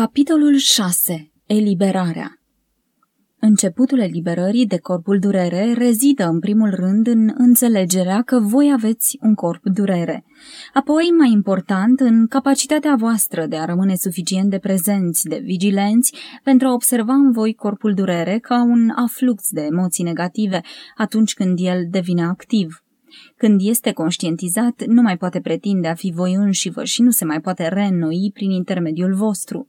Capitolul 6. Eliberarea Începutul eliberării de corpul durere rezidă în primul rând în înțelegerea că voi aveți un corp durere. Apoi, mai important, în capacitatea voastră de a rămâne suficient de prezenți, de vigilenți, pentru a observa în voi corpul durere ca un aflux de emoții negative atunci când el devine activ. Când este conștientizat, nu mai poate pretinde a fi voi înșivă și nu se mai poate reînnoi prin intermediul vostru.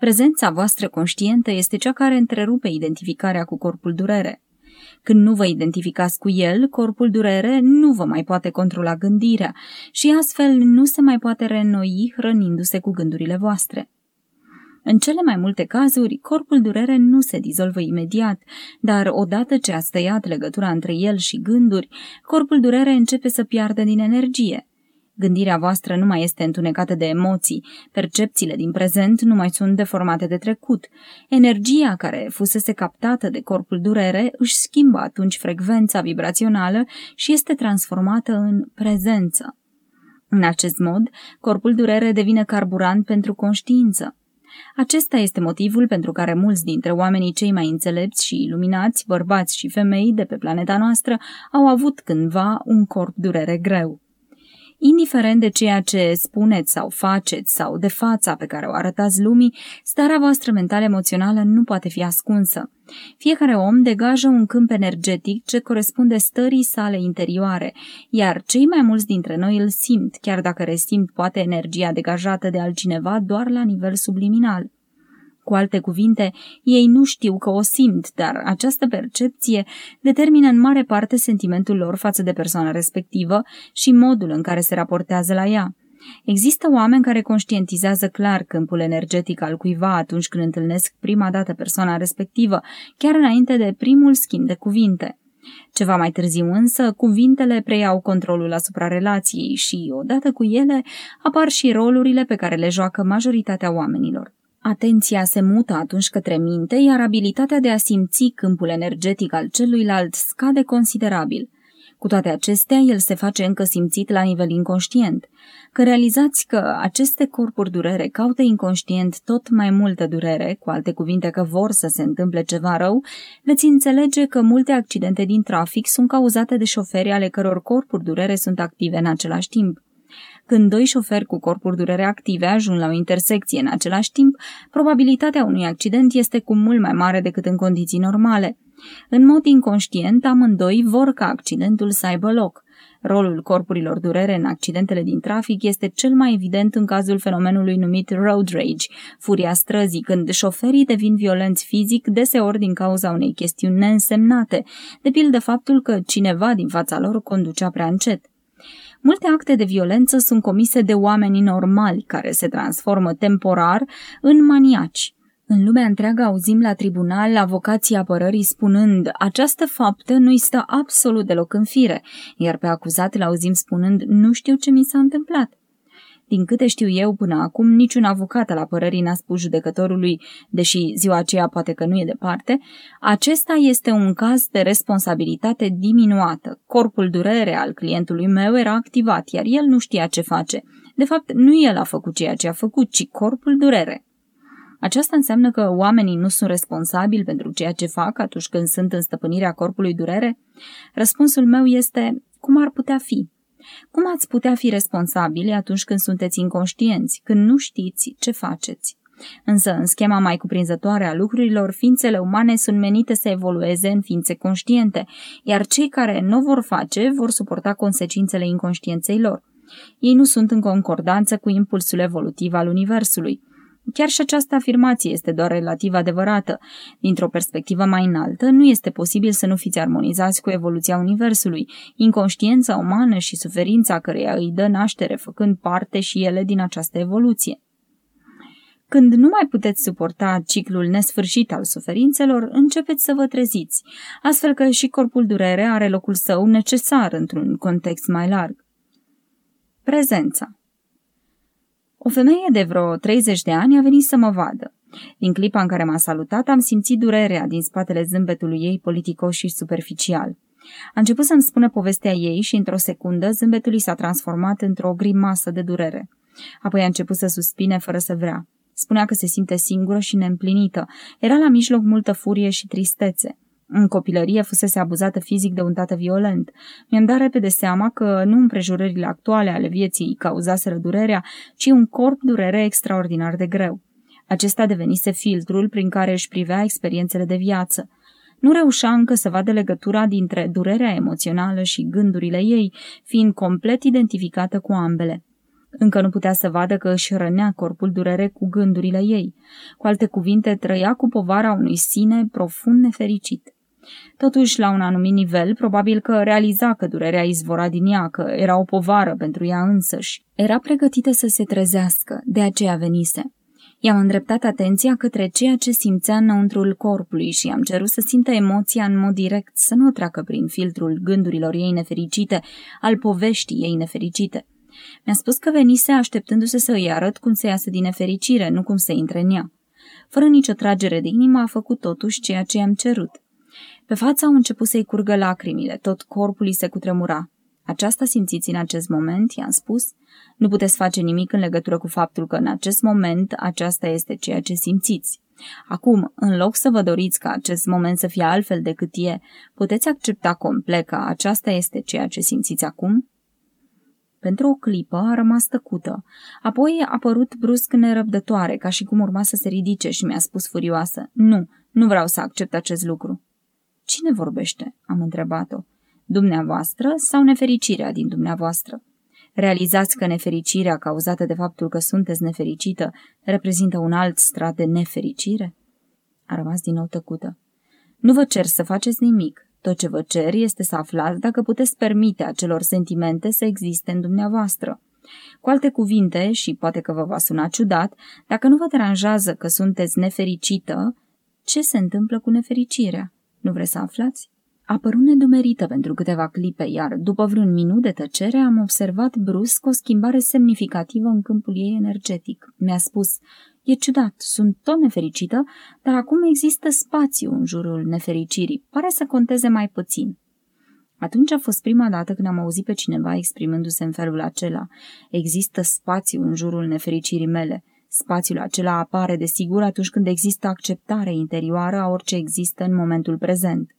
Prezența voastră conștientă este cea care întrerupe identificarea cu corpul durere. Când nu vă identificați cu el, corpul durere nu vă mai poate controla gândirea și astfel nu se mai poate reînnoi hrănindu-se cu gândurile voastre. În cele mai multe cazuri, corpul durere nu se dizolvă imediat, dar odată ce a stăiat legătura între el și gânduri, corpul durere începe să piardă din energie. Gândirea voastră nu mai este întunecată de emoții, percepțiile din prezent nu mai sunt deformate de trecut. Energia care fusese captată de corpul durere își schimbă atunci frecvența vibrațională și este transformată în prezență. În acest mod, corpul durere devine carburant pentru conștiință. Acesta este motivul pentru care mulți dintre oamenii cei mai înțelepți și iluminați, bărbați și femei de pe planeta noastră, au avut cândva un corp durere greu. Indiferent de ceea ce spuneți sau faceți sau de fața pe care o arătați lumii, starea voastră mental-emoțională nu poate fi ascunsă. Fiecare om degajă un câmp energetic ce corespunde stării sale interioare, iar cei mai mulți dintre noi îl simt, chiar dacă resimt poate energia degajată de altcineva doar la nivel subliminal. Cu alte cuvinte, ei nu știu că o simt, dar această percepție determină în mare parte sentimentul lor față de persoana respectivă și modul în care se raportează la ea. Există oameni care conștientizează clar câmpul energetic al cuiva atunci când întâlnesc prima dată persoana respectivă, chiar înainte de primul schimb de cuvinte. Ceva mai târziu însă, cuvintele preiau controlul asupra relației și, odată cu ele, apar și rolurile pe care le joacă majoritatea oamenilor. Atenția se mută atunci către minte, iar abilitatea de a simți câmpul energetic al celuilalt scade considerabil. Cu toate acestea, el se face încă simțit la nivel inconștient. Că realizați că aceste corpuri durere caută inconștient tot mai multă durere, cu alte cuvinte că vor să se întâmple ceva rău, veți înțelege că multe accidente din trafic sunt cauzate de șoferi ale căror corpuri durere sunt active în același timp. Când doi șoferi cu corpuri durere active ajung la o intersecție în același timp, probabilitatea unui accident este cu mult mai mare decât în condiții normale. În mod inconștient, amândoi vor ca accidentul să aibă loc. Rolul corpurilor durere în accidentele din trafic este cel mai evident în cazul fenomenului numit road rage, furia străzii, când șoferii devin violenți fizic deseori din cauza unei chestiuni neînsemnate, de pildă faptul că cineva din fața lor conducea prea încet. Multe acte de violență sunt comise de oameni normali care se transformă temporar în maniaci. În lumea întreagă auzim la tribunal avocații apărării spunând această faptă nu-i stă absolut deloc în fire, iar pe acuzat îl auzim spunând nu știu ce mi s-a întâmplat. Din câte știu eu până acum, niciun avocat al apărării n-a spus judecătorului, deși ziua aceea poate că nu e departe, acesta este un caz de responsabilitate diminuată. Corpul durere al clientului meu era activat, iar el nu știa ce face. De fapt, nu el a făcut ceea ce a făcut, ci corpul durere. Aceasta înseamnă că oamenii nu sunt responsabili pentru ceea ce fac atunci când sunt în stăpânirea corpului durere? Răspunsul meu este cum ar putea fi. Cum ați putea fi responsabili atunci când sunteți inconștienți, când nu știți ce faceți? Însă, în schema mai cuprinzătoare a lucrurilor, ființele umane sunt menite să evolueze în ființe conștiente, iar cei care nu vor face vor suporta consecințele inconștienței lor. Ei nu sunt în concordanță cu impulsul evolutiv al Universului. Chiar și această afirmație este doar relativ adevărată. Dintr-o perspectivă mai înaltă, nu este posibil să nu fiți armonizați cu evoluția Universului, inconștiența umană și suferința căreia îi dă naștere, făcând parte și ele din această evoluție. Când nu mai puteți suporta ciclul nesfârșit al suferințelor, începeți să vă treziți, astfel că și corpul durere are locul său necesar într-un context mai larg. Prezența o femeie de vreo 30 de ani a venit să mă vadă. Din clipa în care m-a salutat, am simțit durerea din spatele zâmbetului ei politicos și superficial. A început să-mi spună povestea ei și, într-o secundă, zâmbetul i s-a transformat într-o grimasă de durere. Apoi a început să suspine fără să vrea. Spunea că se simte singură și neîmplinită. Era la mijloc multă furie și tristețe. În copilărie fusese abuzată fizic de un tată violent. Mi-am dat repede seama că nu împrejurările actuale ale vieții cauzaseră durerea, ci un corp durere extraordinar de greu. Acesta devenise filtrul prin care își privea experiențele de viață. Nu reușea încă să vadă legătura dintre durerea emoțională și gândurile ei, fiind complet identificată cu ambele. Încă nu putea să vadă că își rănea corpul durere cu gândurile ei. Cu alte cuvinte, trăia cu povara unui sine profund nefericit. Totuși, la un anumit nivel, probabil că realiza că durerea izvora din ea, că era o povară pentru ea însăși. Era pregătită să se trezească, de aceea venise. I-am îndreptat atenția către ceea ce simțea înăuntrul corpului și am cerut să simtă emoția în mod direct, să nu treacă prin filtrul gândurilor ei nefericite, al poveștii ei nefericite. Mi-a spus că venise așteptându-se să îi arăt cum să iasă din nefericire, nu cum să intre în ea. Fără nicio tragere de inimă a făcut totuși ceea ce i-am cerut. Pe fața au început să-i curgă lacrimile, tot corpul îi se cutremura. Aceasta simțiți în acest moment, i-am spus. Nu puteți face nimic în legătură cu faptul că în acest moment aceasta este ceea ce simțiți. Acum, în loc să vă doriți ca acest moment să fie altfel decât e, puteți accepta complet că aceasta este ceea ce simțiți acum? Pentru o clipă a rămas tăcută. Apoi a apărut brusc nerăbdătoare, ca și cum urma să se ridice și mi-a spus furioasă. Nu, nu vreau să accept acest lucru. Cine vorbește?" am întrebat-o. Dumneavoastră sau nefericirea din dumneavoastră? Realizați că nefericirea cauzată de faptul că sunteți nefericită reprezintă un alt strat de nefericire? A rămas din nou tăcută. Nu vă cer să faceți nimic. Tot ce vă cer este să aflați dacă puteți permite acelor sentimente să existe în dumneavoastră. Cu alte cuvinte, și poate că vă va suna ciudat, dacă nu vă deranjează că sunteți nefericită, ce se întâmplă cu nefericirea? Nu vreți să aflați? A părut nedumerită pentru câteva clipe, iar după vreun minut de tăcere am observat brusc o schimbare semnificativă în câmpul ei energetic. Mi-a spus, e ciudat, sunt tot nefericită, dar acum există spațiu în jurul nefericirii, pare să conteze mai puțin. Atunci a fost prima dată când am auzit pe cineva exprimându-se în felul acela. Există spațiu în jurul nefericirii mele. Spațiul acela apare, desigur, atunci când există acceptare interioară a orice există în momentul prezent.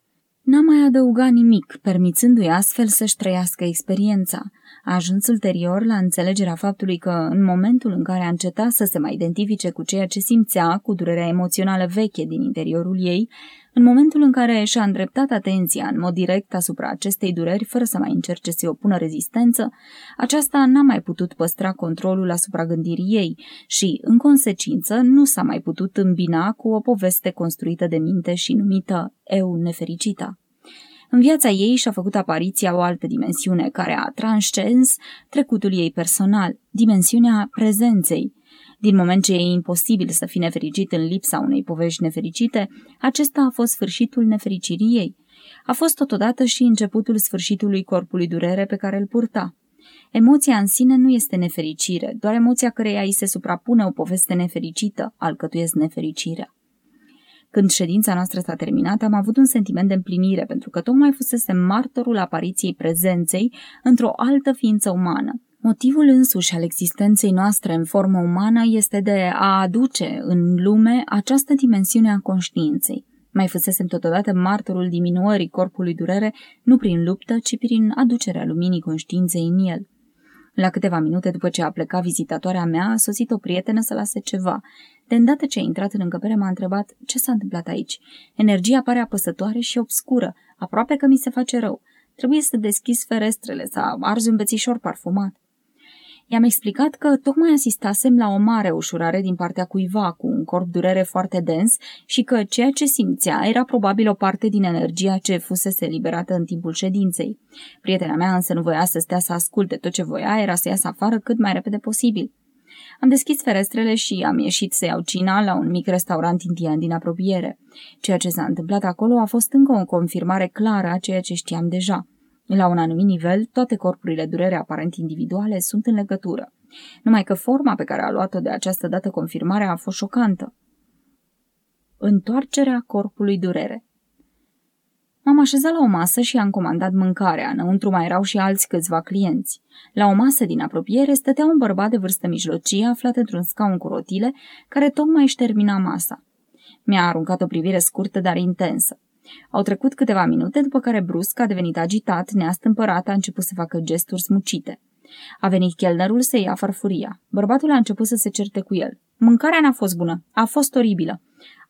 N-a mai adăugat nimic, permițându-i astfel să-și trăiască experiența. A ajuns ulterior la înțelegerea faptului că, în momentul în care a încetat să se mai identifice cu ceea ce simțea, cu durerea emoțională veche din interiorul ei, în momentul în care și-a îndreptat atenția în mod direct asupra acestei dureri, fără să mai încerce să-i opună rezistență, aceasta n-a mai putut păstra controlul asupra gândirii ei și, în consecință, nu s-a mai putut îmbina cu o poveste construită de minte și numită Eu nefericita. În viața ei și-a făcut apariția o altă dimensiune care a transcens trecutul ei personal, dimensiunea prezenței, din moment ce e imposibil să fii nefericit în lipsa unei povești nefericite, acesta a fost sfârșitul nefericirii ei. A fost totodată și începutul sfârșitului corpului durere pe care îl purta. Emoția în sine nu este nefericire, doar emoția căreia îi se suprapune o poveste nefericită, alcătuiesc nefericirea. Când ședința noastră s-a terminat, am avut un sentiment de împlinire, pentru că tocmai fusese martorul apariției prezenței într-o altă ființă umană. Motivul însuși al existenței noastre în formă umană este de a aduce în lume această dimensiune a conștiinței. Mai fusesem totodată martorul diminuării corpului durere, nu prin luptă, ci prin aducerea luminii conștiinței în el. La câteva minute după ce a plecat vizitatoarea mea, a sosit o prietenă să lase ceva. De îndată ce a intrat în încăpere, m-a întrebat ce s-a întâmplat aici. Energia pare apăsătoare și obscură, aproape că mi se face rău. Trebuie să deschizi ferestrele, să arzi un bețișor parfumat. I-am explicat că tocmai asistasem la o mare ușurare din partea cuiva cu un corp durere foarte dens și că ceea ce simțea era probabil o parte din energia ce fusese liberată în timpul ședinței. Prietena mea însă nu voia să stea să asculte, tot ce voia era să iasă afară cât mai repede posibil. Am deschis ferestrele și am ieșit să iau cina la un mic restaurant indian din apropiere. Ceea ce s-a întâmplat acolo a fost încă o confirmare clară a ceea ce știam deja. La un anumit nivel, toate corpurile durere aparent individuale sunt în legătură. Numai că forma pe care a luat-o de această dată confirmarea a fost șocantă. Întoarcerea corpului durere M-am așezat la o masă și am comandat mâncarea. Înăuntru mai erau și alți câțiva clienți. La o masă din apropiere stătea un bărbat de vârstă mijlocie aflat într-un scaun cu rotile, care tocmai își termina masa. Mi-a aruncat o privire scurtă, dar intensă. Au trecut câteva minute, după care brusc a devenit agitat, neastâmpărat, a început să facă gesturi smucite. A venit chelnerul să ia farfuria. Bărbatul a început să se certe cu el. Mâncarea n-a fost bună, a fost oribilă.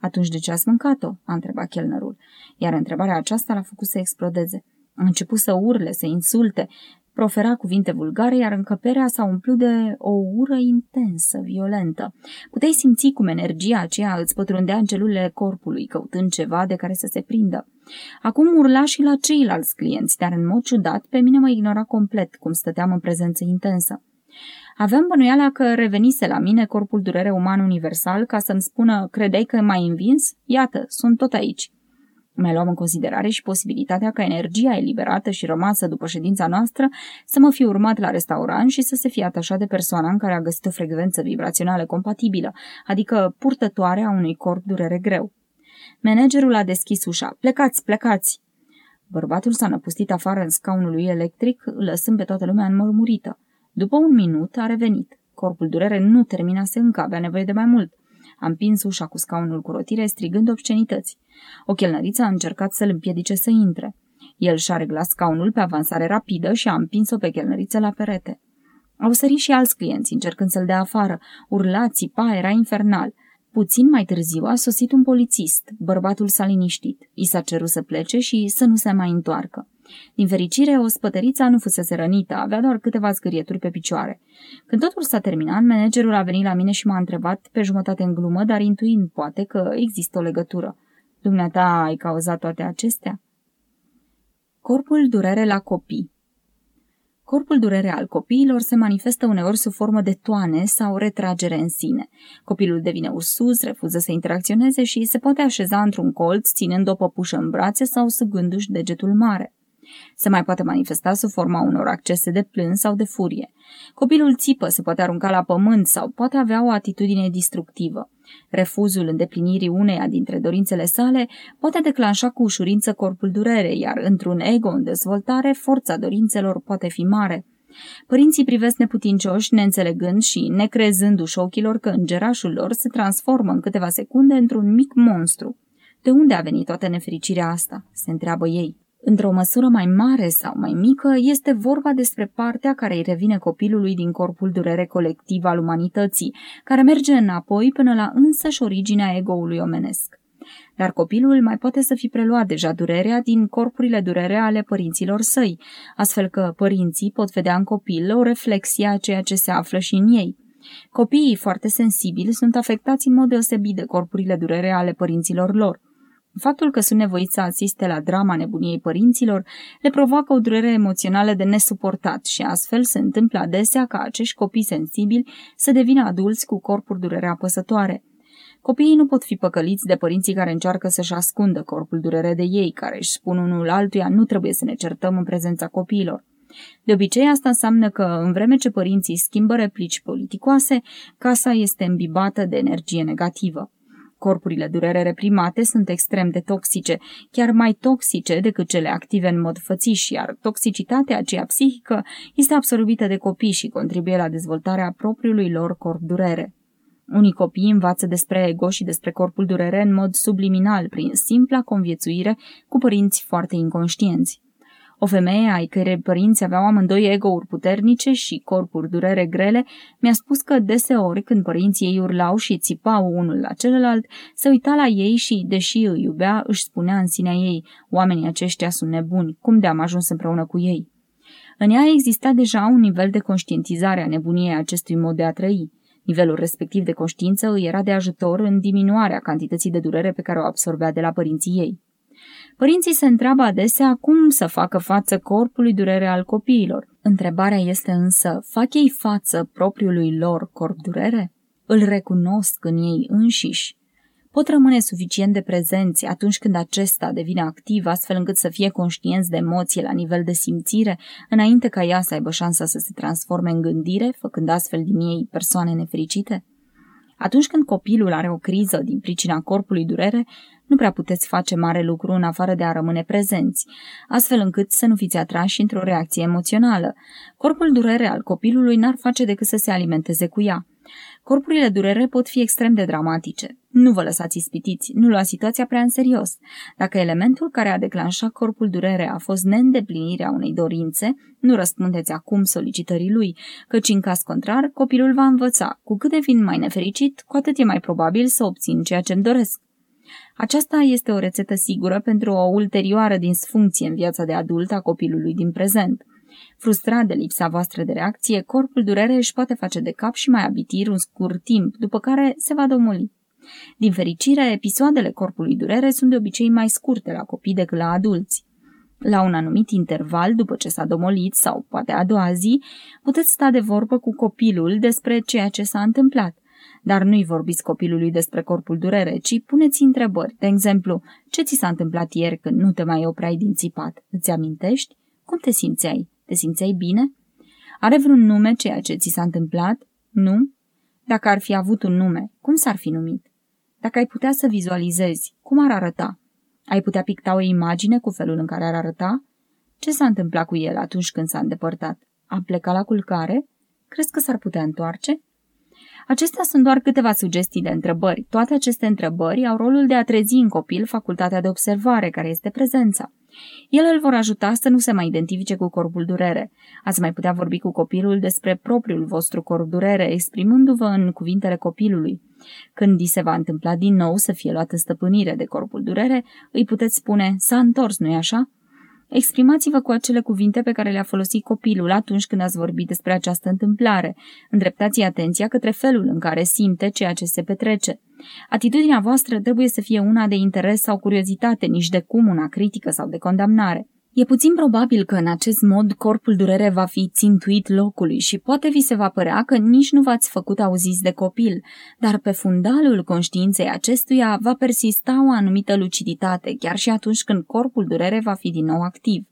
Atunci de ce ați mâncat-o? a întrebat chelnerul. Iar întrebarea aceasta l-a făcut să explodeze. A început să urle, să insulte, profera cuvinte vulgare, iar încăperea s-a umplut de o ură intensă, violentă. Puteai simți cum energia aceea îți pătrundea în celulele corpului, căutând ceva de care să se prindă. Acum urla și la ceilalți clienți, dar în mod ciudat pe mine mă ignora complet, cum stăteam în prezență intensă. Aveam bănuiala că revenise la mine corpul durere uman universal ca să-mi spună, credeai că m-ai învins? Iată, sunt tot aici. Mai luam în considerare și posibilitatea ca energia eliberată și rămasă după ședința noastră să mă fi urmat la restaurant și să se fie atașat de persoana în care a găsit o frecvență vibrațională compatibilă, adică purtătoarea unui corp durere greu. Managerul a deschis ușa. Plecați, plecați! Bărbatul s-a năpustit afară în scaunul lui electric, lăsând pe toată lumea înmormurită. După un minut a revenit. Corpul durere nu terminase încă, avea nevoie de mai mult. Am pins ușa cu scaunul cu rotire, strigând obscenități. O chelnăriță a încercat să-l împiedice să intre. El și-a reglat scaunul pe avansare rapidă și a împins-o pe chelnăriță la perete. Au sărit și alți clienți, încercând să-l dea afară. Urla, țipa, era infernal. Puțin mai târziu a sosit un polițist. Bărbatul s-a liniștit. I s-a cerut să plece și să nu se mai întoarcă. Din fericire, o spătăriță nu fusese rănită, avea doar câteva zgârieturi pe picioare. Când totul s-a terminat, managerul a venit la mine și m-a întrebat, pe jumătate în glumă, dar intuind, poate, că există o legătură. Dumneata ai cauzat toate acestea? Corpul durere la copii Corpul durere al copiilor se manifestă uneori sub formă de toane sau retragere în sine. Copilul devine ursus, refuză să interacționeze și se poate așeza într-un colț, ținând o păpușă în brațe sau sugându-și degetul mare. Se mai poate manifesta sub forma unor accese de plâns sau de furie. Copilul țipă, se poate arunca la pământ sau poate avea o atitudine destructivă. Refuzul îndeplinirii uneia dintre dorințele sale poate declanșa cu ușurință corpul durere, iar într-un ego în dezvoltare, forța dorințelor poate fi mare. Părinții privesc neputincioși, neînțelegând și necrezându-și ochilor că îngerașul lor se transformă în câteva secunde într-un mic monstru. De unde a venit toată nefericirea asta? se întreabă ei. Într-o măsură mai mare sau mai mică, este vorba despre partea care îi revine copilului din corpul durere colectiv al umanității, care merge înapoi până la însăși originea egoului omenesc. Dar copilul mai poate să fi preluat deja durerea din corpurile durere ale părinților săi, astfel că părinții pot vedea în copil o reflexie a ceea ce se află și în ei. Copiii foarte sensibili sunt afectați în mod deosebit de corpurile durere ale părinților lor. Faptul că sunt nevoiți să asiste la drama nebuniei părinților le provoacă o durere emoțională de nesuportat și astfel se întâmplă adesea ca acești copii sensibili să devină adulți cu corpuri durere apăsătoare. Copiii nu pot fi păcăliți de părinții care încearcă să-și ascundă corpul durere de ei, care își spun unul altuia nu trebuie să ne certăm în prezența copiilor. De obicei asta înseamnă că, în vreme ce părinții schimbă replici politicoase, casa este îmbibată de energie negativă. Corpurile durere reprimate sunt extrem de toxice, chiar mai toxice decât cele active în mod fățiș, iar toxicitatea aceea psihică este absorbită de copii și contribuie la dezvoltarea propriului lor corp durere. Unii copii învață despre ego și despre corpul durere în mod subliminal, prin simpla conviețuire cu părinți foarte inconștienți. O femeie ai cărei părinți aveau amândoi ego-uri puternice și corpuri durere grele, mi-a spus că deseori când părinții ei urlau și țipau unul la celălalt, se uita la ei și, deși îi iubea, își spunea în sinea ei, oamenii aceștia sunt nebuni, cum de am ajuns împreună cu ei? În ea exista deja un nivel de conștientizare a nebuniei acestui mod de a trăi. Nivelul respectiv de conștiință îi era de ajutor în diminuarea cantității de durere pe care o absorbea de la părinții ei. Părinții se întreabă adesea cum să facă față corpului durere al copiilor. Întrebarea este însă, fac ei față propriului lor corp durere? Îl recunosc în ei înșiși? Pot rămâne suficient de prezenți atunci când acesta devine activ, astfel încât să fie conștienți de emoție la nivel de simțire, înainte ca ea să aibă șansa să se transforme în gândire, făcând astfel din ei persoane nefericite? Atunci când copilul are o criză din pricina corpului durere, nu prea puteți face mare lucru în afară de a rămâne prezenți, astfel încât să nu fiți atrași într-o reacție emoțională. Corpul durere al copilului n-ar face decât să se alimenteze cu ea. Corpurile durere pot fi extrem de dramatice. Nu vă lăsați ispitiți, nu luați situația prea în serios. Dacă elementul care a declanșat corpul durere a fost neîndeplinirea unei dorințe, nu răspundeți acum solicitării lui, căci în caz contrar, copilul va învăța. Cu cât devin mai nefericit, cu atât e mai probabil să obțin ceea ce îmi doresc. Aceasta este o rețetă sigură pentru o ulterioară disfuncție în viața de adult a copilului din prezent. Frustrat de lipsa voastră de reacție, corpul durere își poate face de cap și mai abitir un scurt timp, după care se va domoli. Din fericire, episoadele corpului durere sunt de obicei mai scurte la copii decât la adulți. La un anumit interval, după ce s-a domolit sau poate a doua zi, puteți sta de vorbă cu copilul despre ceea ce s-a întâmplat. Dar nu-i vorbiți copilului despre corpul durere, ci puneți întrebări. De exemplu, ce ți s-a întâmplat ieri când nu te mai opreai din țipat? Îți amintești? Cum te simțeai? Te simțeai bine? Are vreun nume ceea ce ți s-a întâmplat? Nu? Dacă ar fi avut un nume, cum s-ar fi numit? Dacă ai putea să vizualizezi, cum ar arăta? Ai putea picta o imagine cu felul în care ar arăta? Ce s-a întâmplat cu el atunci când s-a îndepărtat? A plecat la culcare? Crezi că s-ar putea întoarce? Acestea sunt doar câteva sugestii de întrebări. Toate aceste întrebări au rolul de a trezi în copil facultatea de observare, care este prezența. Ele îl vor ajuta să nu se mai identifice cu corpul durere. Ați mai putea vorbi cu copilul despre propriul vostru corp durere, exprimându-vă în cuvintele copilului. Când di se va întâmpla din nou să fie luată stăpânire de corpul durere, îi puteți spune, s-a întors, nu-i așa? Exprimați-vă cu acele cuvinte pe care le-a folosit copilul atunci când ați vorbit despre această întâmplare. Îndreptați atenția către felul în care simte ceea ce se petrece. Atitudinea voastră trebuie să fie una de interes sau curiozitate, nici de cum una critică sau de condamnare. E puțin probabil că în acest mod corpul durere va fi țintuit locului și poate vi se va părea că nici nu v-ați făcut auziți de copil, dar pe fundalul conștiinței acestuia va persista o anumită luciditate, chiar și atunci când corpul durere va fi din nou activ.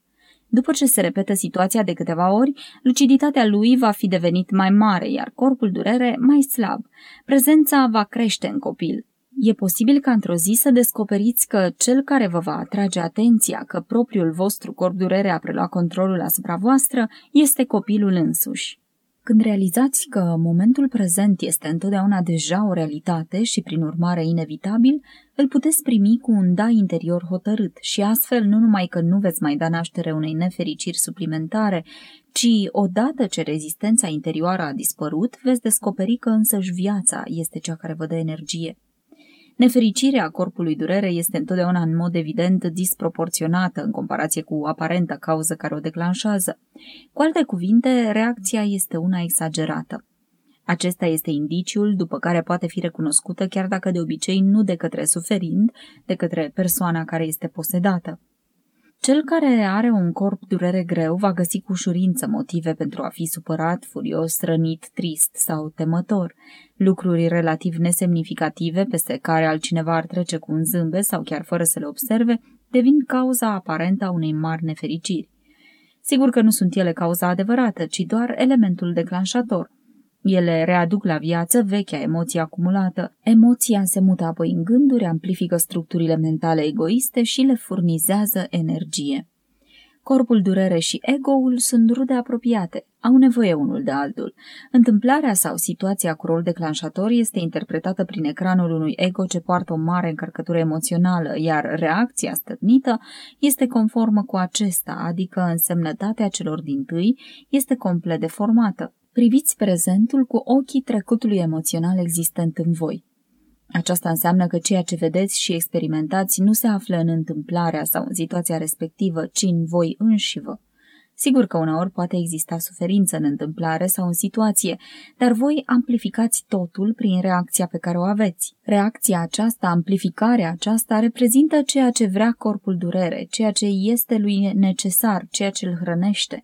După ce se repetă situația de câteva ori, luciditatea lui va fi devenit mai mare, iar corpul durere mai slab. Prezența va crește în copil. E posibil ca într-o zi să descoperiți că cel care vă va atrage atenția că propriul vostru corp durere a preluat controlul asupra voastră este copilul însuși. Când realizați că momentul prezent este întotdeauna deja o realitate și prin urmare inevitabil, îl puteți primi cu un da interior hotărât și astfel nu numai că nu veți mai da naștere unei nefericiri suplimentare, ci odată ce rezistența interioară a dispărut, veți descoperi că însăși viața este cea care vă dă energie. Nefericirea corpului durere este întotdeauna în mod evident disproporționată în comparație cu aparenta cauză care o declanșează. Cu alte cuvinte, reacția este una exagerată. Acesta este indiciul după care poate fi recunoscută chiar dacă de obicei nu de către suferind, de către persoana care este posedată. Cel care are un corp durere greu va găsi cu ușurință motive pentru a fi supărat, furios, rănit, trist sau temător. Lucruri relativ nesemnificative peste care altcineva ar trece cu un zâmbet sau chiar fără să le observe, devin cauza aparentă a unei mari nefericiri. Sigur că nu sunt ele cauza adevărată, ci doar elementul declanșator. Ele readuc la viață vechea emoție acumulată. Emoția se mută apoi în gânduri, amplifică structurile mentale egoiste și le furnizează energie. Corpul, durere și ego-ul sunt rude apropiate, au nevoie unul de altul. Întâmplarea sau situația cu rol declanșator este interpretată prin ecranul unui ego ce poartă o mare încărcătură emoțională, iar reacția stătnită este conformă cu acesta, adică însemnătatea celor din tâi este complet deformată. Priviți prezentul cu ochii trecutului emoțional existent în voi. Aceasta înseamnă că ceea ce vedeți și experimentați nu se află în întâmplarea sau în situația respectivă, ci în voi înșivă. Sigur că uneori poate exista suferință în întâmplare sau în situație, dar voi amplificați totul prin reacția pe care o aveți. Reacția aceasta, amplificarea aceasta, reprezintă ceea ce vrea corpul durere, ceea ce este lui necesar, ceea ce îl hrănește.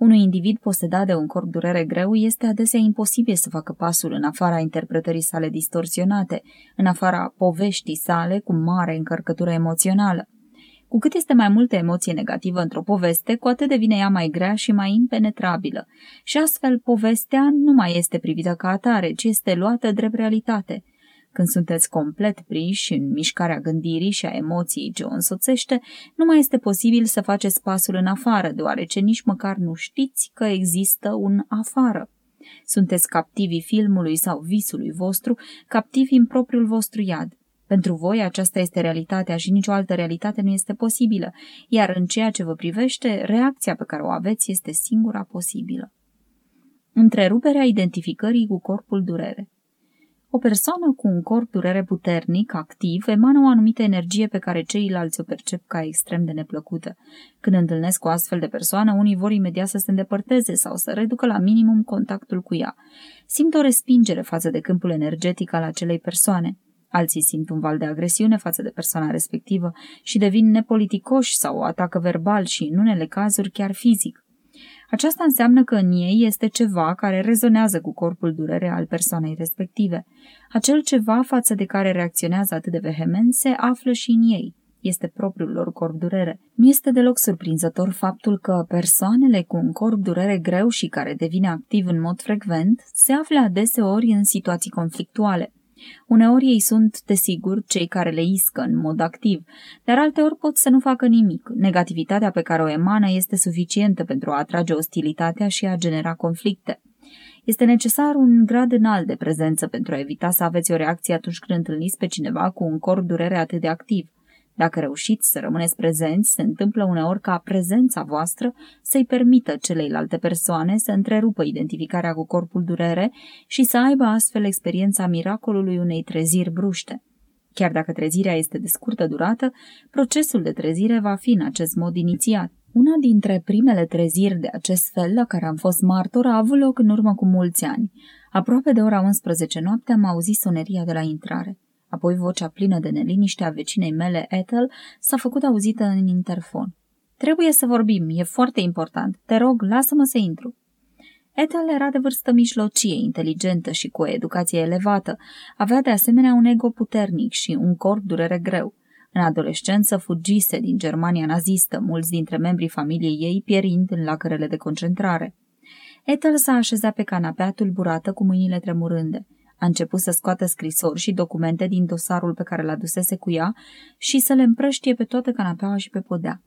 Unui individ posedat de un corp durere greu este adesea imposibil să facă pasul în afara interpretării sale distorsionate, în afara poveștii sale cu mare încărcătură emoțională. Cu cât este mai multă emoție negativă într-o poveste, cu atât devine ea mai grea și mai impenetrabilă. Și astfel, povestea nu mai este privită ca atare, ci este luată drept realitate. Când sunteți complet prinși în mișcarea gândirii și a emoției ce o însoțește, nu mai este posibil să faceți pasul în afară, deoarece nici măcar nu știți că există un afară. Sunteți captivii filmului sau visului vostru, captivi în propriul vostru iad. Pentru voi aceasta este realitatea și nicio altă realitate nu este posibilă, iar în ceea ce vă privește, reacția pe care o aveți este singura posibilă. Întreruperea identificării cu corpul durere o persoană cu un corp durere puternic, activ, emană o anumită energie pe care ceilalți o percep ca extrem de neplăcută. Când întâlnesc o astfel de persoană, unii vor imediat să se îndepărteze sau să reducă la minimum contactul cu ea. Simt o respingere față de câmpul energetic al acelei persoane. Alții simt un val de agresiune față de persoana respectivă și devin nepoliticoși sau o atacă verbal și, în unele cazuri, chiar fizic. Aceasta înseamnă că în ei este ceva care rezonează cu corpul durere al persoanei respective. Acel ceva față de care reacționează atât de vehement se află și în ei. Este propriul lor corp durere. Nu este deloc surprinzător faptul că persoanele cu un corp durere greu și care devine activ în mod frecvent se află adeseori în situații conflictuale. Uneori ei sunt, desigur, cei care le iscă în mod activ, dar alteori pot să nu facă nimic. Negativitatea pe care o emană este suficientă pentru a atrage ostilitatea și a genera conflicte. Este necesar un grad înalt de prezență pentru a evita să aveți o reacție atunci când întâlniți pe cineva cu un corp durere atât de activ. Dacă reușiți să rămâneți prezenți, se întâmplă uneori ca prezența voastră să-i permită celeilalte persoane să întrerupă identificarea cu corpul durere și să aibă astfel experiența miracolului unei treziri bruște. Chiar dacă trezirea este de scurtă durată, procesul de trezire va fi în acest mod inițiat. Una dintre primele treziri de acest fel la care am fost martor a avut loc în urmă cu mulți ani. Aproape de ora 11 noapte am auzit soneria de la intrare. Apoi vocea plină de neliniște a vecinei mele, Ethel, s-a făcut auzită în interfon. Trebuie să vorbim, e foarte important. Te rog, lasă-mă să intru. Ethel era de vârstă mijlocie, inteligentă și cu o educație elevată. Avea de asemenea un ego puternic și un corp durere greu. În adolescență fugise din Germania nazistă, mulți dintre membrii familiei ei pierind în lacărele de concentrare. Ethel s-a așezat pe canapea tulburată cu mâinile tremurânde. A început să scoată scrisori și documente din dosarul pe care l-a dusese cu ea și să le împrăștie pe toată canapeaua și pe podea.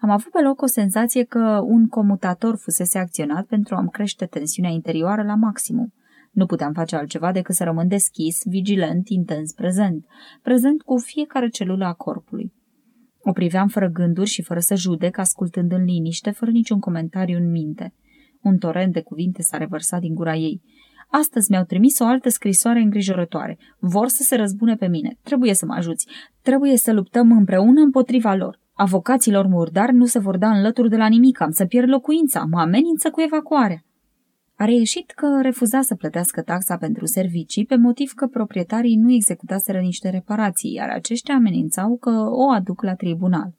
Am avut pe loc o senzație că un comutator fusese acționat pentru a-mi crește tensiunea interioară la maximum. Nu puteam face altceva decât să rămân deschis, vigilent, intens, prezent, prezent cu fiecare celulă a corpului. O priveam fără gânduri și fără să judec, ascultând în liniște, fără niciun comentariu în minte. Un torent de cuvinte s-a revărsat din gura ei. Astăzi mi-au trimis o altă scrisoare îngrijorătoare. Vor să se răzbune pe mine. Trebuie să mă ajuți. Trebuie să luptăm împreună împotriva lor. Avocaților murdari nu se vor da înlături de la nimic, am să pierd locuința, mă amenință cu evacuarea. A reieșit că refuza să plătească taxa pentru servicii pe motiv că proprietarii nu executaseră niște reparații, iar aceștia amenințau că o aduc la tribunal.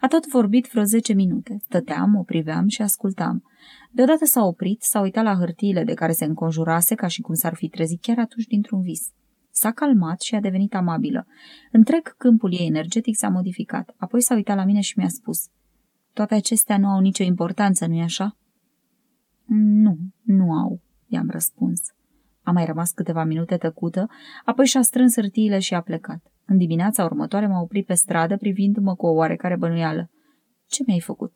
A tot vorbit vreo zece minute. Stăteam, o priveam și ascultam. Deodată s-a oprit, s-a uitat la hârtiile de care se înconjurase, ca și cum s-ar fi trezit chiar atunci dintr-un vis. S-a calmat și a devenit amabilă. Întreg câmpul ei energetic s-a modificat. Apoi s-a uitat la mine și mi-a spus. Toate acestea nu au nicio importanță, nu-i așa? Nu, nu au, i-am răspuns. A mai rămas câteva minute tăcută, apoi și-a strâns hârtiile și a plecat. În dimineața următoare m-a oprit pe stradă privindu-mă cu o oarecare bănuială. Ce mi-ai făcut?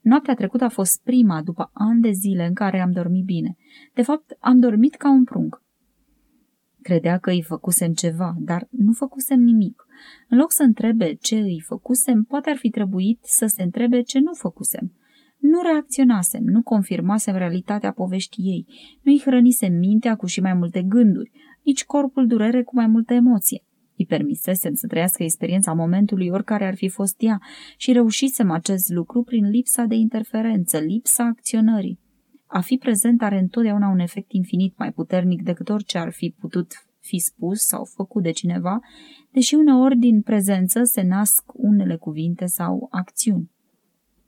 Noaptea trecută a fost prima după ani de zile în care am dormit bine. De fapt, am dormit ca un prunc. Credea că îi făcusem ceva, dar nu făcusem nimic. În loc să întrebe ce îi făcusem, poate ar fi trebuit să se întrebe ce nu făcusem. Nu reacționasem, nu confirmasem realitatea poveștii ei, nu-i hrănisem mintea cu și mai multe gânduri, nici corpul durere cu mai multă emoție. Îi permisesem să trăiască experiența momentului oricare ar fi fost ea și reușisem acest lucru prin lipsa de interferență, lipsa acționării. A fi prezent are întotdeauna un efect infinit mai puternic decât orice ar fi putut fi spus sau făcut de cineva, deși uneori din prezență se nasc unele cuvinte sau acțiuni.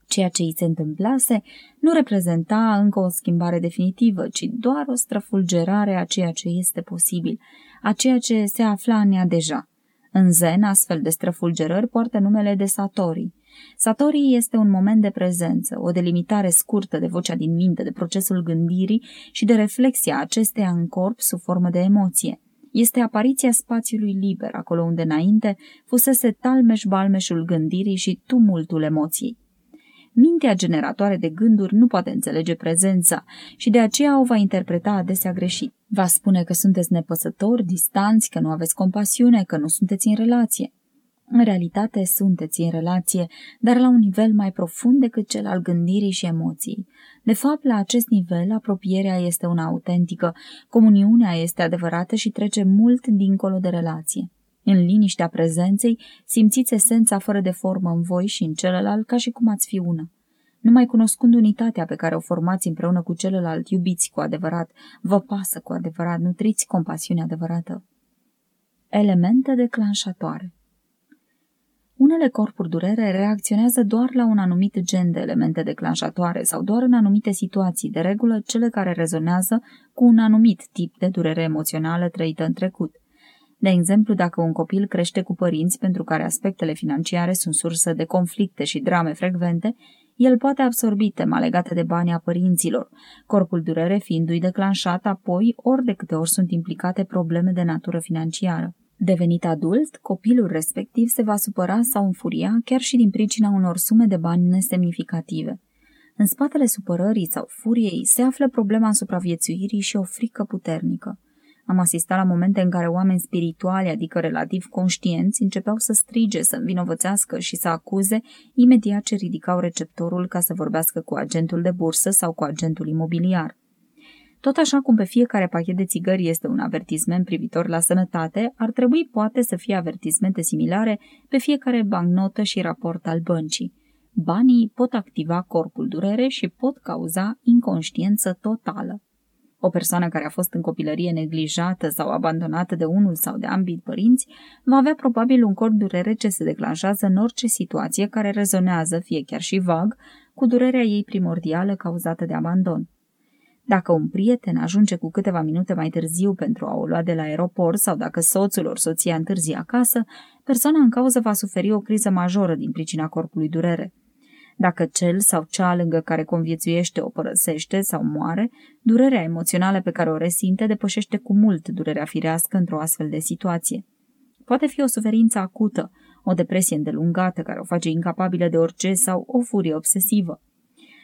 Ceea ce îi se întâmplase nu reprezenta încă o schimbare definitivă, ci doar o străfulgerare a ceea ce este posibil, a ceea ce se afla în ea deja. În zen, astfel de străfulgerări poartă numele de satori. Satori este un moment de prezență, o delimitare scurtă de vocea din minte, de procesul gândirii și de reflexia acesteia în corp sub formă de emoție. Este apariția spațiului liber, acolo unde înainte fusese talmeș-balmeșul gândirii și tumultul emoției. Mintea generatoare de gânduri nu poate înțelege prezența și de aceea o va interpreta adesea greșit. Va spune că sunteți nepăsători, distanți, că nu aveți compasiune, că nu sunteți în relație. În realitate sunteți în relație, dar la un nivel mai profund decât cel al gândirii și emoției. De fapt, la acest nivel, apropierea este una autentică, comuniunea este adevărată și trece mult dincolo de relație. În liniștea prezenței, simțiți esența fără de formă în voi și în celălalt ca și cum ați fi una. Numai cunoscând unitatea pe care o formați împreună cu celălalt, iubiți cu adevărat, vă pasă cu adevărat, nutriți compasiune adevărată. Elemente declanșatoare unele corpuri durere reacționează doar la un anumit gen de elemente declanșatoare sau doar în anumite situații, de regulă cele care rezonează cu un anumit tip de durere emoțională trăită în trecut. De exemplu, dacă un copil crește cu părinți pentru care aspectele financiare sunt sursă de conflicte și drame frecvente, el poate absorbi tema legată de banii a părinților, corpul durere fiindu-i declanșat apoi ori de câte ori sunt implicate probleme de natură financiară. Devenit adult, copilul respectiv se va supăra sau înfuria chiar și din pricina unor sume de bani nesemnificative. În spatele supărării sau furiei se află problema supraviețuirii și o frică puternică. Am asistat la momente în care oameni spirituali, adică relativ conștienți, începeau să strige, să învinovățească și să acuze imediat ce ridicau receptorul ca să vorbească cu agentul de bursă sau cu agentul imobiliar. Tot așa cum pe fiecare pachet de țigări este un avertisment privitor la sănătate, ar trebui poate să fie avertismente similare pe fiecare bancnotă și raport al băncii. Banii pot activa corpul durere și pot cauza inconștiență totală. O persoană care a fost în copilărie neglijată sau abandonată de unul sau de ambii părinți va avea probabil un corp durere ce se declanșează în orice situație care rezonează, fie chiar și vag, cu durerea ei primordială cauzată de abandon. Dacă un prieten ajunge cu câteva minute mai târziu pentru a o lua de la aeroport sau dacă soțul ori soția întârzi acasă, persoana în cauză va suferi o criză majoră din pricina corpului durere. Dacă cel sau cea lângă care conviețuiește o părăsește sau moare, durerea emoțională pe care o resimte depășește cu mult durerea firească într-o astfel de situație. Poate fi o suferință acută, o depresie îndelungată care o face incapabilă de orice sau o furie obsesivă.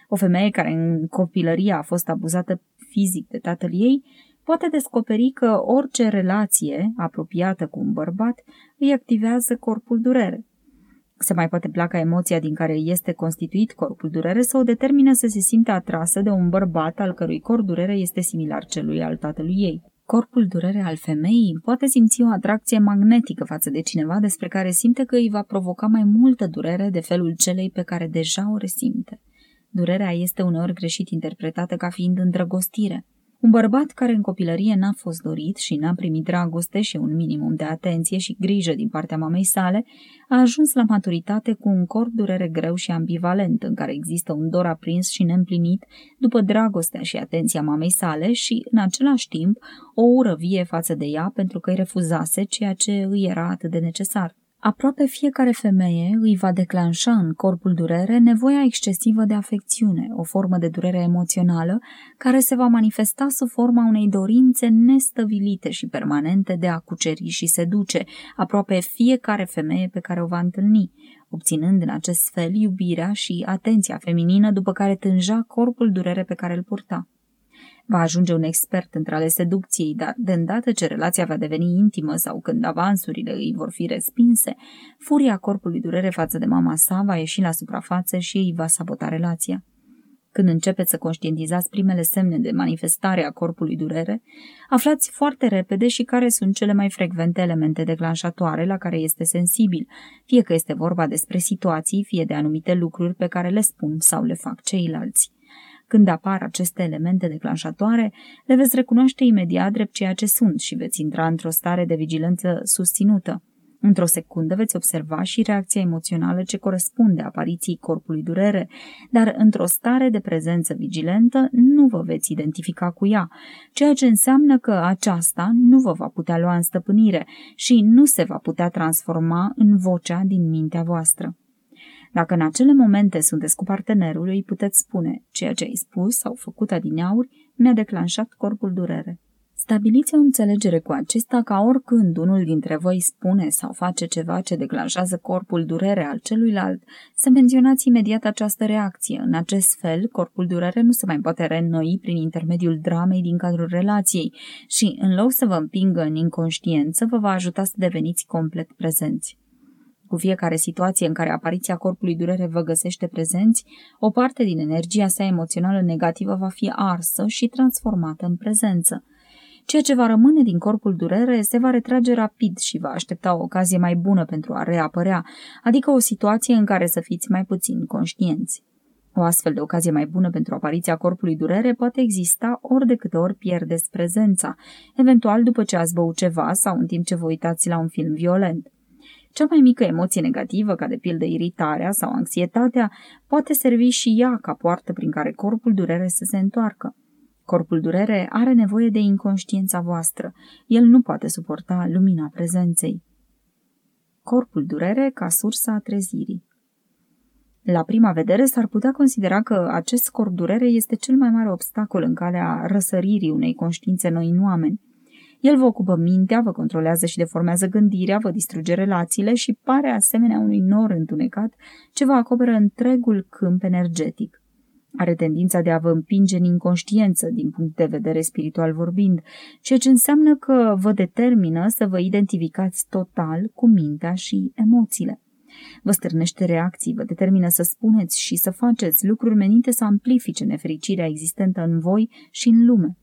O femeie care în copilărie a fost abuzată fizic de tatăl ei poate descoperi că orice relație apropiată cu un bărbat îi activează corpul durere. Se mai poate placa emoția din care este constituit corpul durere să o determine să se simte atrasă de un bărbat al cărui corp durere este similar celui al tatălui ei. Corpul durere al femeii poate simți o atracție magnetică față de cineva despre care simte că îi va provoca mai multă durere de felul celei pe care deja o resimte. Durerea este uneori greșit interpretată ca fiind îndrăgostire. Un bărbat care în copilărie n-a fost dorit și n-a primit dragoste și un minimum de atenție și grijă din partea mamei sale, a ajuns la maturitate cu un corp durere greu și ambivalent, în care există un dor aprins și neîmplinit după dragostea și atenția mamei sale și, în același timp, o ură vie față de ea pentru că îi refuzase ceea ce îi era atât de necesar. Aproape fiecare femeie îi va declanșa în corpul durere nevoia excesivă de afecțiune, o formă de durere emoțională care se va manifesta sub forma unei dorințe nestăvilite și permanente de a cuceri și seduce aproape fiecare femeie pe care o va întâlni, obținând în acest fel iubirea și atenția feminină după care tânja corpul durere pe care îl purta. Va ajunge un expert între ale seducției, dar de îndată ce relația va deveni intimă sau când avansurile îi vor fi respinse, furia corpului durere față de mama sa va ieși la suprafață și îi va sabota relația. Când începeți să conștientizați primele semne de manifestare a corpului durere, aflați foarte repede și care sunt cele mai frecvente elemente declanșatoare la care este sensibil, fie că este vorba despre situații, fie de anumite lucruri pe care le spun sau le fac ceilalți. Când apar aceste elemente declanșatoare, le veți recunoaște imediat drept ceea ce sunt și veți intra într-o stare de vigilență susținută. Într-o secundă veți observa și reacția emoțională ce corespunde apariției corpului durere, dar într-o stare de prezență vigilentă nu vă veți identifica cu ea, ceea ce înseamnă că aceasta nu vă va putea lua în stăpânire și nu se va putea transforma în vocea din mintea voastră. Dacă în acele momente sunteți cu partenerul, îi puteți spune ceea ce ai spus sau făcut adineauri mi-a declanșat corpul durere. Stabiliți o înțelegere cu acesta ca oricând unul dintre voi spune sau face ceva ce declanșează corpul durere al celuilalt, să menționați imediat această reacție. În acest fel, corpul durere nu se mai poate reînnoi prin intermediul dramei din cadrul relației și, în loc să vă împingă în inconștiență, vă va ajuta să deveniți complet prezenți. Cu fiecare situație în care apariția corpului durere vă găsește prezenți, o parte din energia sa emoțională negativă va fi arsă și transformată în prezență. Ceea ce va rămâne din corpul durere se va retrage rapid și va aștepta o ocazie mai bună pentru a reapărea, adică o situație în care să fiți mai puțin conștienți. O astfel de ocazie mai bună pentru apariția corpului durere poate exista ori de câte ori pierdeți prezența, eventual după ce ați băut ceva sau în timp ce vă uitați la un film violent. Cea mai mică emoție negativă, ca de pildă iritarea sau anxietatea, poate servi și ea ca poartă prin care corpul durere să se întoarcă. Corpul durere are nevoie de inconștiența voastră. El nu poate suporta lumina prezenței. Corpul durere ca sursa trezirii. La prima vedere s-ar putea considera că acest corp durere este cel mai mare obstacol în calea răsăririi unei conștiințe noi în oameni. El vă ocupă mintea, vă controlează și deformează gândirea, vă distruge relațiile și pare asemenea unui nor întunecat ce vă acoperă întregul câmp energetic. Are tendința de a vă împinge în inconștiență, din punct de vedere spiritual vorbind, ceea ce înseamnă că vă determină să vă identificați total cu mintea și emoțiile. Vă stârnește reacții, vă determină să spuneți și să faceți lucruri menite să amplifice nefericirea existentă în voi și în lume.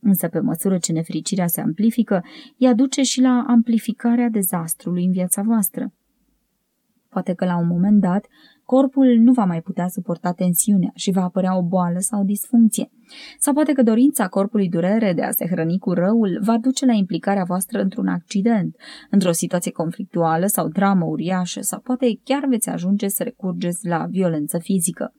Însă, pe măsură ce nefericirea se amplifică, ea duce și la amplificarea dezastrului în viața voastră. Poate că la un moment dat corpul nu va mai putea suporta tensiunea și va apărea o boală sau o disfuncție. Sau poate că dorința corpului durere de a se hrăni cu răul va duce la implicarea voastră într-un accident, într-o situație conflictuală sau dramă uriașă, sau poate chiar veți ajunge să recurgeți la violență fizică.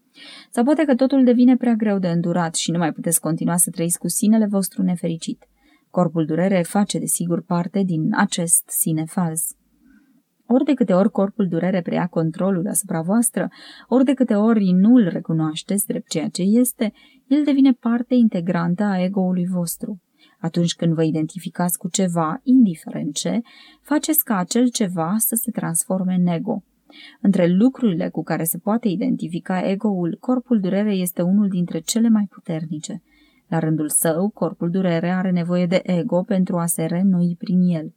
Sau poate că totul devine prea greu de îndurat și nu mai puteți continua să trăiți cu sinele vostru nefericit. Corpul durere face, desigur, parte din acest sine fals. Ori de câte ori corpul durere preia controlul asupra voastră, ori de câte ori nu îl recunoașteți drept ceea ce este, el devine parte integrantă a ego-ului vostru. Atunci când vă identificați cu ceva, indiferent ce, faceți ca acel ceva să se transforme în ego. Între lucrurile cu care se poate identifica ego-ul, corpul durere este unul dintre cele mai puternice. La rândul său, corpul durere are nevoie de ego pentru a se reînnoi prin el.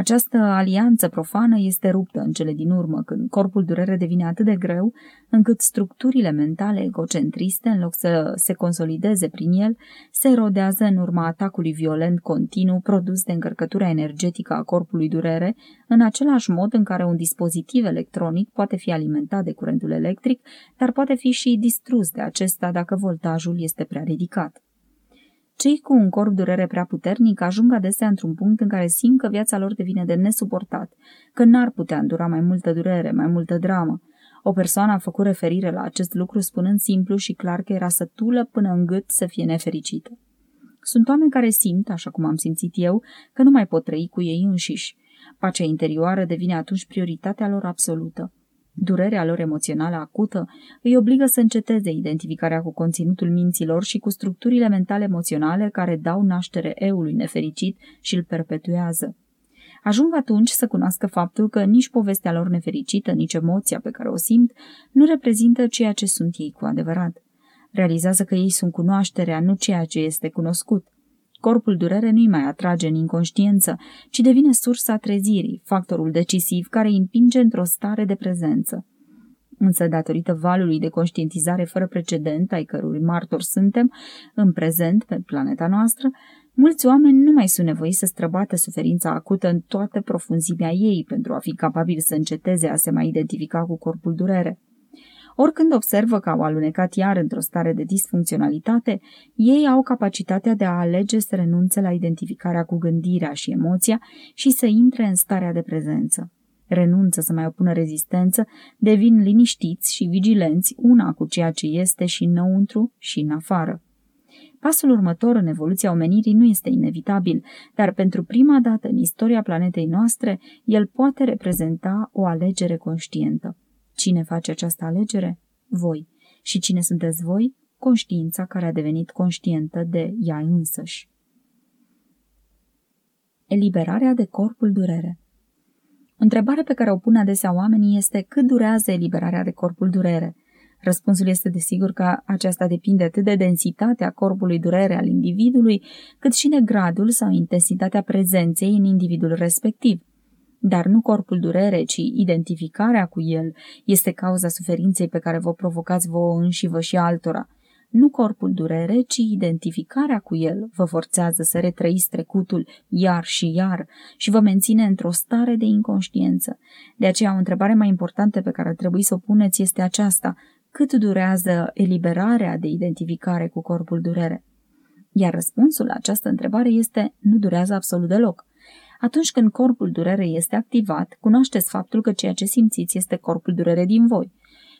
Această alianță profană este ruptă în cele din urmă, când corpul durere devine atât de greu, încât structurile mentale egocentriste, în loc să se consolideze prin el, se erodează în urma atacului violent continuu produs de încărcătura energetică a corpului durere, în același mod în care un dispozitiv electronic poate fi alimentat de curentul electric, dar poate fi și distrus de acesta dacă voltajul este prea ridicat. Cei cu un corp durere prea puternic ajung adesea într-un punct în care simt că viața lor devine de nesuportat, că n-ar putea îndura mai multă durere, mai multă dramă. O persoană a făcut referire la acest lucru spunând simplu și clar că era sătulă până în gât să fie nefericită. Sunt oameni care simt, așa cum am simțit eu, că nu mai pot trăi cu ei înșiși. Pacea interioară devine atunci prioritatea lor absolută. Durerea lor emoțională acută îi obligă să înceteze identificarea cu conținutul minților și cu structurile mentale emoționale care dau naștere eului nefericit și îl perpetuează. Ajung atunci să cunoască faptul că nici povestea lor nefericită, nici emoția pe care o simt nu reprezintă ceea ce sunt ei cu adevărat. Realizează că ei sunt cunoașterea, nu ceea ce este cunoscut. Corpul durere nu-i mai atrage în inconștiență, ci devine sursa trezirii, factorul decisiv care îi împinge într-o stare de prezență. Însă, datorită valului de conștientizare fără precedent, ai cărui martor suntem, în prezent, pe planeta noastră, mulți oameni nu mai sunt nevoiți să străbată suferința acută în toată profunzimea ei pentru a fi capabili să înceteze a se mai identifica cu corpul durere. Oricând observă că au alunecat iar într-o stare de disfuncționalitate, ei au capacitatea de a alege să renunțe la identificarea cu gândirea și emoția și să intre în starea de prezență. Renunță să mai opună rezistență, devin liniștiți și vigilenți una cu ceea ce este și înăuntru și în afară. Pasul următor în evoluția omenirii nu este inevitabil, dar pentru prima dată în istoria planetei noastre, el poate reprezenta o alegere conștientă. Cine face această alegere? Voi. Și cine sunteți voi? Conștiința care a devenit conștientă de ea însăși. Eliberarea de corpul durere Întrebarea pe care o pun adesea oamenii este cât durează eliberarea de corpul durere. Răspunsul este desigur că aceasta depinde atât de densitatea corpului durere al individului, cât și de gradul sau intensitatea prezenței în individul respectiv. Dar nu corpul durere, ci identificarea cu el este cauza suferinței pe care vă provocați vouă înșivă și altora. Nu corpul durere, ci identificarea cu el vă forțează să retrăiți trecutul iar și iar și vă menține într-o stare de inconștiență. De aceea, o întrebare mai importantă pe care ar trebui să o puneți este aceasta. Cât durează eliberarea de identificare cu corpul durere? Iar răspunsul la această întrebare este nu durează absolut deloc. Atunci când corpul durere este activat, cunoașteți faptul că ceea ce simțiți este corpul durere din voi.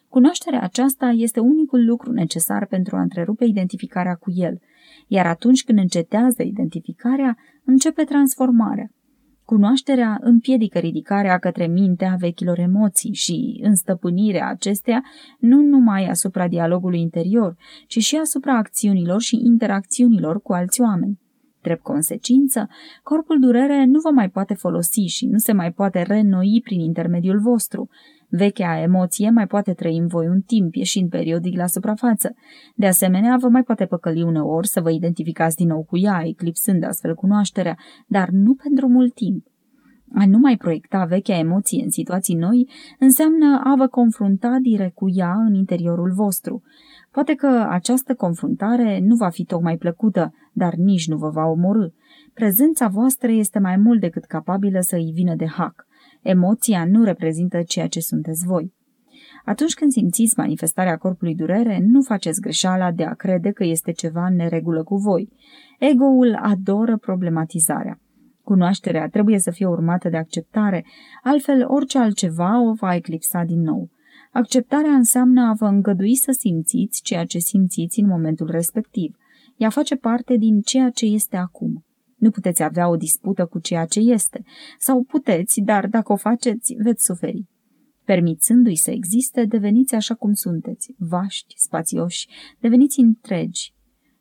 Cunoașterea aceasta este unicul lucru necesar pentru a întrerupe identificarea cu el, iar atunci când încetează identificarea, începe transformarea. Cunoașterea împiedică ridicarea către mintea vechilor emoții și înstăpânirea acesteia nu numai asupra dialogului interior, ci și asupra acțiunilor și interacțiunilor cu alți oameni. Drept consecință, corpul durere nu vă mai poate folosi și nu se mai poate reînnoi prin intermediul vostru. Vechea emoție mai poate trăi în voi un timp, ieșind periodic la suprafață. De asemenea, vă mai poate păcăli uneori să vă identificați din nou cu ea, eclipsând astfel cunoașterea, dar nu pentru mult timp. A nu mai proiecta vechea emoție în situații noi înseamnă a vă confrunta direct cu ea în interiorul vostru. Poate că această confruntare nu va fi tocmai plăcută, dar nici nu vă va omorâ. Prezența voastră este mai mult decât capabilă să îi vină de hac. Emoția nu reprezintă ceea ce sunteți voi. Atunci când simțiți manifestarea corpului durere, nu faceți greșeala de a crede că este ceva în neregulă cu voi. Ego-ul adoră problematizarea. Cunoașterea trebuie să fie urmată de acceptare, altfel orice altceva o va eclipsa din nou. Acceptarea înseamnă a vă îngădui să simțiți ceea ce simțiți în momentul respectiv. Ea face parte din ceea ce este acum. Nu puteți avea o dispută cu ceea ce este. Sau puteți, dar dacă o faceți, veți suferi. Permițându-i să existe, deveniți așa cum sunteți, vaști, spațioși, deveniți întregi.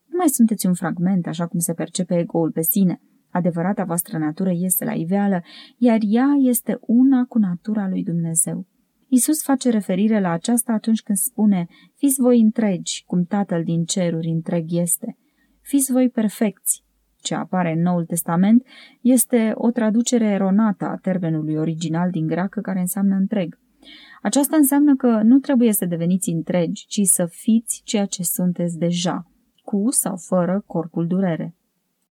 Nu mai sunteți un fragment, așa cum se percepe ego-ul pe sine. Adevărata voastră natură este la iveală, iar ea este una cu natura lui Dumnezeu. Isus face referire la aceasta atunci când spune, fiți voi întregi, cum Tatăl din ceruri întreg este. Fiți voi perfecți. Ce apare în Noul Testament este o traducere eronată a termenului original din greacă care înseamnă întreg. Aceasta înseamnă că nu trebuie să deveniți întregi, ci să fiți ceea ce sunteți deja, cu sau fără corpul durere.